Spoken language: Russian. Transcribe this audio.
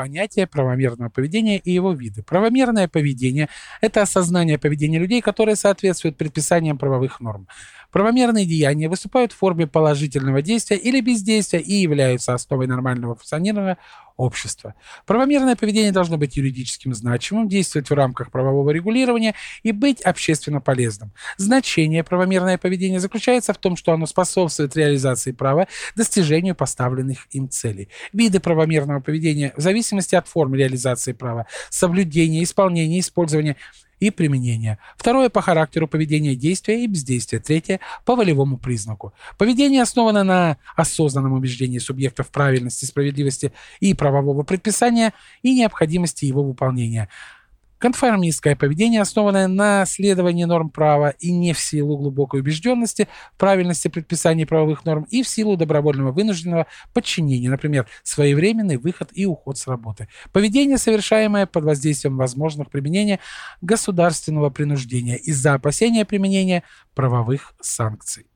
понятие правомерного поведения и его виды. Правомерное поведение – это осознание поведения людей, которое соответствует предписаниям правовых норм. Правомерные деяния выступают в форме положительного действия или бездействия и являются основой нормального функционирования общества. Правомерное поведение должно быть юридическим значимым, действовать в рамках правового регулирования и быть общественно полезным. Значение правомерное поведение заключается в том, что оно способствует реализации права, достижению поставленных им целей. Виды правомерного поведения в зависимости от формы реализации права, соблюдения, исполнения, использования и применения. Второе по характеру поведения действия и бездействия. Третье по волевому признаку. Поведение основано на осознанном убеждении субъекта в правильности, справедливости и правового предписания и необходимости его выполнения. Конформистское поведение, основанное на следовании норм права и не в силу глубокой убежденности правильности предписаний правовых норм и в силу добровольного вынужденного подчинения, например, своевременный выход и уход с работы. Поведение, совершаемое под воздействием возможных применения государственного принуждения из-за опасения применения правовых санкций.